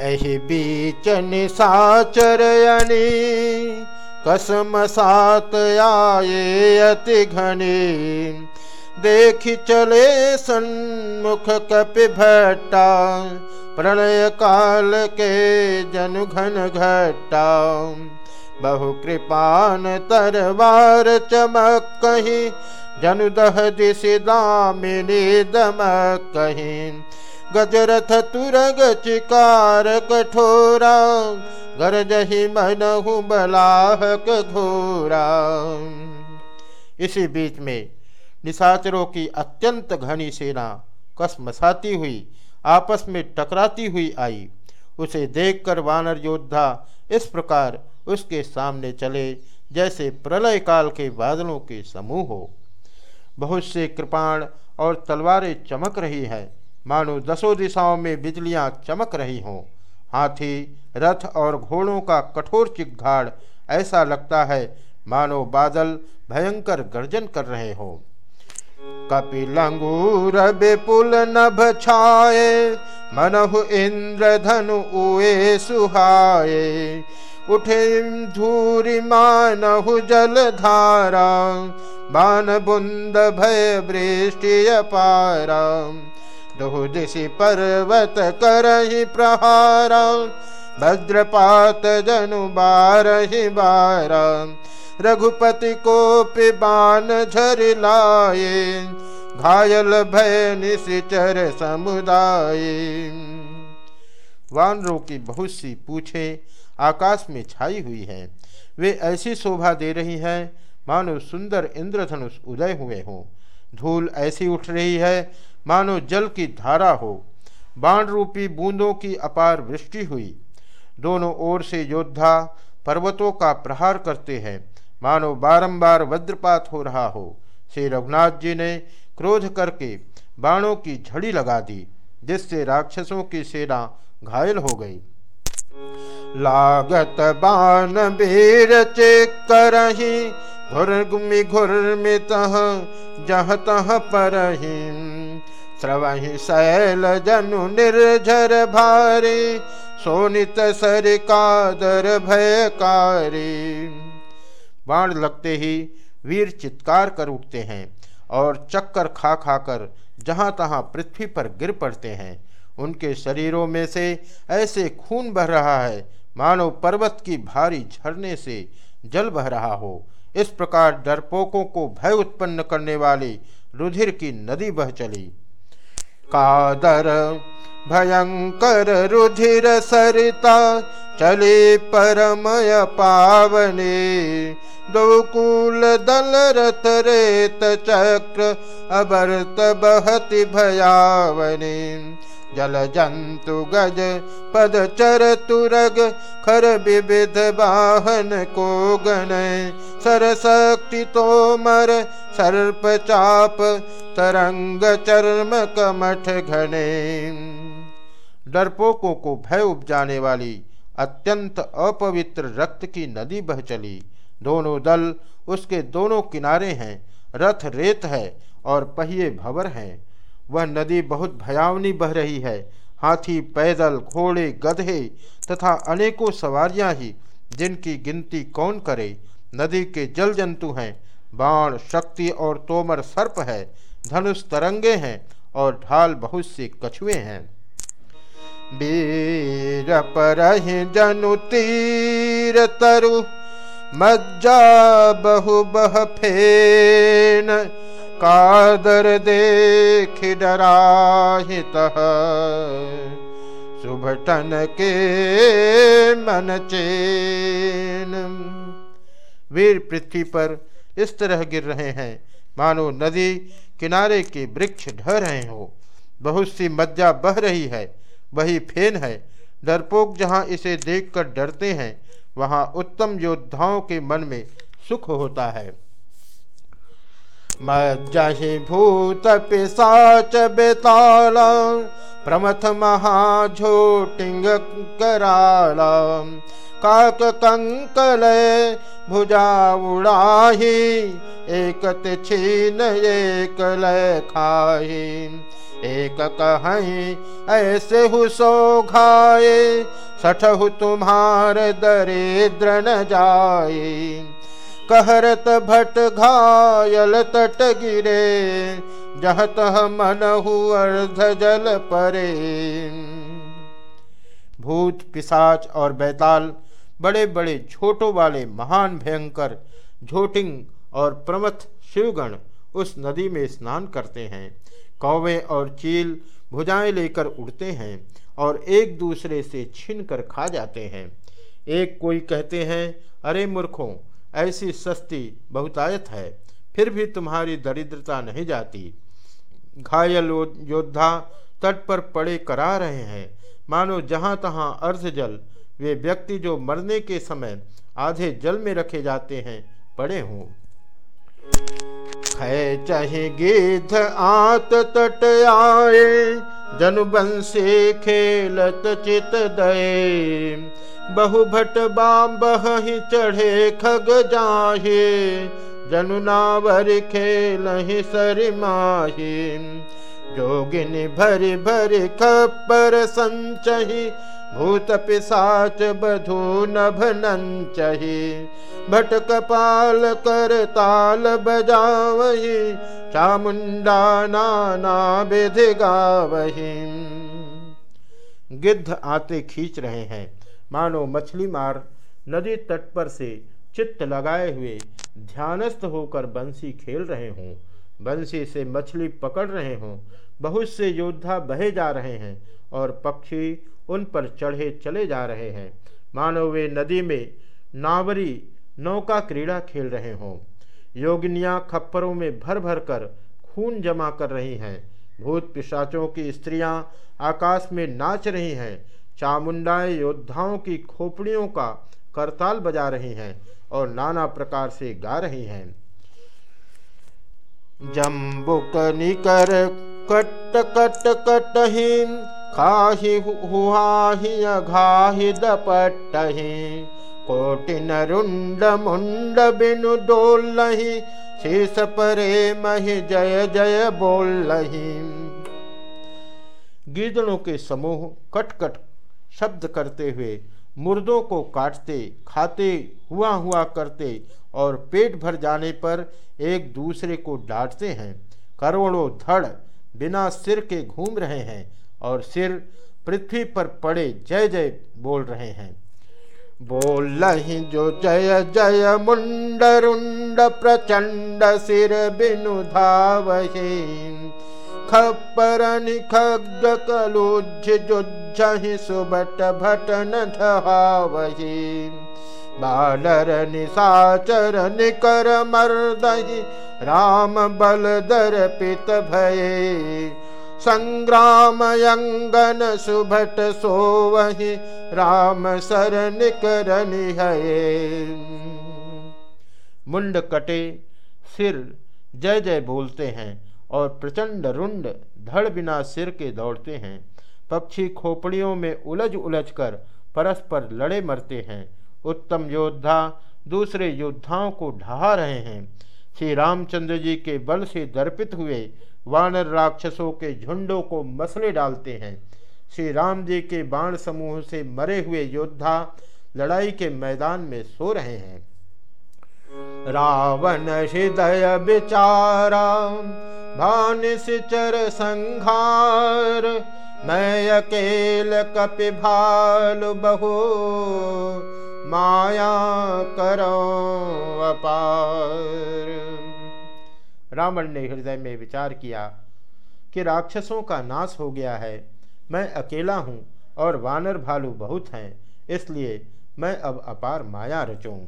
एहि बीच निशाचरयनी कसम सात आए अति घनी। देखि चले सन्मुख कपि भट्टा प्रणय काल के जनु घन घट्टा। बहु कृपान तरवार चमक कहीं जनु दह दिश दामिनी दमक कहीं गजरथ तुरग चिकार कठोरा गरजही मनहु बलाहक घोरा। इसी बीच में निशाचरों की अत्यंत घनी सेना कसमसाती हुई, आपस में टकराती हुई आई। उसे देखकर वानर योद्धा इस प्रकार उसके सामने चले, जैसे प्रलय काल के बादलों के समूह हो। बहुत से कृपाण और तलवारें चमक रही है। मानो दसों दिशाओं में बिजलियाँ चमक रही हों। हाथी, रथ और घोड़ों का कठोर चिगघाड़ ऐसा लगता है मानो बादल भयंकर गर्जन कर रहे हों। कपिलंगूर विपुल नभ छाए, मनहु इंद्र धनु उए सुहाए। उठे धूरी मानहु जल धारा बान बुंद भय वृष्टि अपारा। दुहुदिशि पर्वत करहि प्रहारा, भद्रपात जनु बारहि बारा। रघुपति को पिबान झर लाए घायल भय निशिचर समुदाय। वानरों की बहुत सी पूछे आकाश में छाई हुई हैं, वे ऐसी शोभा दे रही हैं, मानो सुंदर इंद्रधनुष उदय हुए हों। धूल ऐसी उठ रही है मानो जल की धारा हो। बाण रूपी बूंदों की अपार वृष्टि हुई। दोनों ओर से योद्धा पर्वतों का प्रहार करते हैं। मानो बारंबार वज्रपात हो रहा हो। श्री रघुनाथ जी ने क्रोध करके बाणों की झड़ी लगा दी, जिससे राक्षसों की सेना घायल हो गई। लागत बाण वीर चेक करही घुर्मित जह तह परही। श्रवहि शैल जनु निर्झर भारी, सोनित सर कादर भयकारी। बाण लगते ही वीर चित्कार कर उठते हैं और चक्कर खा खाकर जहाँ तहाँ पृथ्वी पर गिर पड़ते हैं। उनके शरीरों में से ऐसे खून बह रहा है मानो पर्वत की भारी झरने से जल बह रहा हो। इस प्रकार डरपोकों को भय उत्पन्न करने वाली रुधिर की नदी बह चली। कादर भयंकर रुधिर सरिता चले परमय पावने दोकूल दल रथ रेत चक्र अबरत बहति भयावनी। जल जंतु गज, पद चर तुरग, खर विविध वाहन को गण सर शक्ति तोमर, सर्प चाप, तरंग चर्म कमठ घने। डरपोकों को भय उपजाने वाली अत्यंत अपवित्र रक्त की नदी बह चली। दोनों दल उसके दोनों किनारे हैं रथ रेत है और पहिए भवर हैं। वह नदी बहुत भयावनी बह रही है, हाथी पैदल, घोड़े, गधे तथा अनेकों सवारियाँ ही, जिनकी गिनती कौन करे? नदी के जल जंतु हैं, बाण, शक्ति और तोमर सर्प है, धनुष तरंगे हैं और ढाल बहुत से कछुए हैं। बीर पर जनु तीर तरु मज्जा बहु बह फेन, कादर देख डराहित। सुभटन के मन चेन। वीर पृथ्वी पर इस तरह गिर रहे हैं। मानो नदी किनारे के वृक्ष ढह रहे हो। बहुत सी मज्जा बह रही है, वही फेन है। डरपोक जहाँ इसे देखकर डरते हैं वहाँ उत्तम योद्धाओं के मन में सुख होता है। मज्जहि भूत पिशाच बेताला, प्रमथ महाझोटिंग कराला। काक कंकल भुजा उड़ाही, एक छीन एक लय खाही। एक कहीं ऐसे हु सो घाये सठहु तुम्हार दरिद्र न जाए। कहरत भट घायल तट गिरे, जह तह मनहु अर्ध जल परे। भूत पिसाच और बैताल बड़े बड़े झोटों वाले महान भयंकर झोटिंग और प्रमथ शिवगण उस नदी में स्नान करते हैं। कौवे और चील भुजाएँ लेकर उड़ते हैं और एक दूसरे से छीन कर खा जाते हैं। एक कोई कहते हैं, अरे मूर्खों, ऐसी सस्ती बहुतायत है, फिर भी तुम्हारी दरिद्रता नहीं जाती। घायल योद्धा तट पर पड़े करा रहे हैं। मानो जहाँ तहाँ अर्ध जल, वे व्यक्ति जो मरने के समय आधे जल में रखे जाते हैं, पड़े हों। है चहि गिध आत तट आए जनु खेलत चित दये बहु भट बाबहि चढ़े खग जहे जनुनावरहि शरमाहि जोगिनी भर भरि खपर संचही, भूत पिशाच बधू नभ नंचही भट कपाल कर ताल बजावही चामुंडा नाना विधि गावही। गिद्ध आते खींच रहे हैं। मानो मछली मार नदी तट पर से चित्त लगाए हुए ध्यानस्थ होकर बंसी खेल रहे हों। बंसी से मछली पकड़ रहे हों, बहुत से योद्धा बहे जा रहे हैं और पक्षी उन पर चढ़े चले जा रहे हैं। मानो वे नदी में नावरी नौका क्रीड़ा खेल रहे हों। योगिनियाँ खप्परों में भर भर कर खून जमा कर रही हैं। भूत पिशाचों की स्त्रियाँ आकाश में नाच रही हैं। चामुंडाएँ योद्धाओं की खोपड़ियों का करताल बजा रही हैं और नाना प्रकार से गा रही हैं। जम्बुक निकर कट कट कटही खाही हुआही घाही दपटही कोटिन रुंड मुंड बिनु डोलही शीस परे मही जय जय बोलही गीदड़ों के समूह कट कट शब्द करते हुए मुर्दों को काटते, खाते हुआ हुआ करते और पेट भर जाने पर एक दूसरे को डांटते हैं। करोड़ों धड़ बिना सिर के घूम रहे हैं और सिर पृथ्वी पर पड़े जय जय बोल रहे हैं। बोलहि जो जय जय मुंड रुंड प्रचंड सिर बिनु धावहि खप्परनि खग कलुज जुझहि सुबट भटन धहावहि बालर निशाचर निकर मर्दहि राम बल दर पित भये। संग्राम यंगन सुभट सोवहि राम सर निकर है मुंड कटे, सिर जय जय बोलते हैं और प्रचंड रुंड धड़ बिना सिर के दौड़ते हैं। पक्षी खोपड़ियों में उलझ उलझ कर परस्पर लड़े मरते हैं। उत्तम योद्धा दूसरे योद्धाओं को ढहा रहे हैं। श्री रामचंद्र जी के बल से दर्पित हुए वानर राक्षसों के झुंडों को मसले डालते हैं। श्री राम जी के बाण समूह से मरे हुए योद्धा लड़ाई के मैदान में सो रहे हैं। रावण हृदय विचारा, भान चर संघार मैं अकेल कपि भालु बहु। माया करो अपार। रावण ने हृदय में विचार किया कि राक्षसों का नाश हो गया है। मैं अकेला हूँ और वानर भालू बहुत हैं, इसलिए मैं अब अपार माया रचूँ।